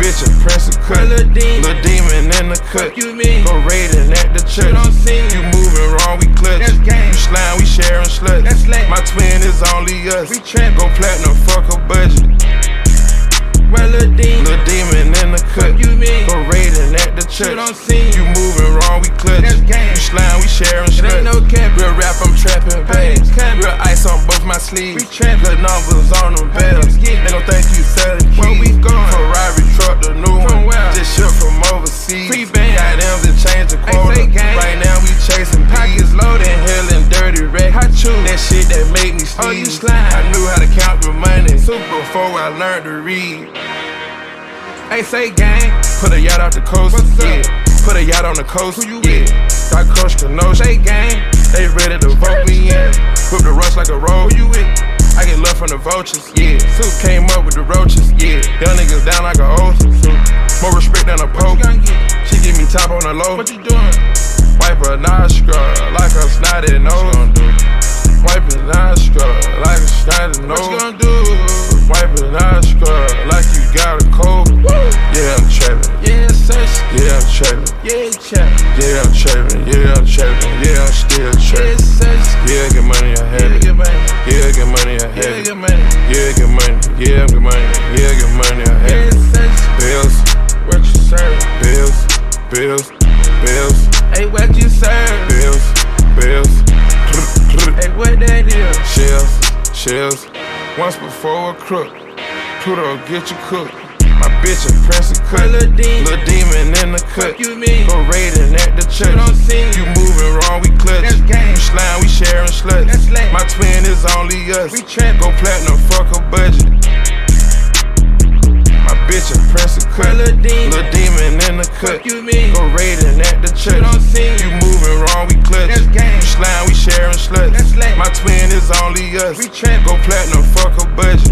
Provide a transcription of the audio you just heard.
bitch of cut. Lil' demon. Lil' demon in the cut. You mean? Go raiding at the church. You don't see You moving wrong, we clutch. That's gang. You slime, we sharing sluts. That's. My twin is only us. We. Go platinum, fuck a budget. Well, Lil' demon. Lil' demon in the cut. You mean? Go raiding at the church. You don't see You moving wrong, we clutch. That's gang. You slime, we sharing sluts. ain't no cap. Real rap, I'm trapping capping. Real ice on both my sleeves. We trapping. Good numbers on them bells. They gon' think you selling keys. Where we going? Oh, you slime. I knew how to count the money. Before I learned to read. Hey, say gang. Put a yacht off the coast. Yeah. Put a yacht on the coast. Who you yeah. with? Got Coach Kenosha. Say gang. They ready to vote me in. Whip the rush like a roll. Who you with? I get love from the vultures, yeah. Suit came up with the roaches, yeah. Young niggas down like a oath. More respect than a What pope. you gonna get? She give me top on the low. What you doing? Wipe a nostril like a snotty nose. Trapping. Yeah, I'm trapping. Yeah, I'm trapping. Yeah, I'm still Yeah, trapping. Yeah, get money, I have it. Yeah, get money, I have Yeah, it. get money. Yeah, get money. Yeah, get money. Yeah, get money. I have it. Bills, What you serve? bills, bills, bills, Hey, what you serve? bills, bills. Hey, what that is? Shells, shells. Once before a crook. Pluto get you cooked. My bitch a of cut. Lil' demon. Demon in the cut. Fuck you mean? Go raiding at the church. don't see You moving wrong, we clutch. That's gang. You slime, we sharing sluts. That's. My twin is only us. We. Go platinum, fuck a budget. My bitch a of cut. Lil' demon. Lil' demon in the cut. Fuck you mean? Go raiding at the church. don't see You moving wrong, we clutch. That's gang. You slime, we sharing sluts. That's. My twin is only us. We. Go platinum, fuck a budget.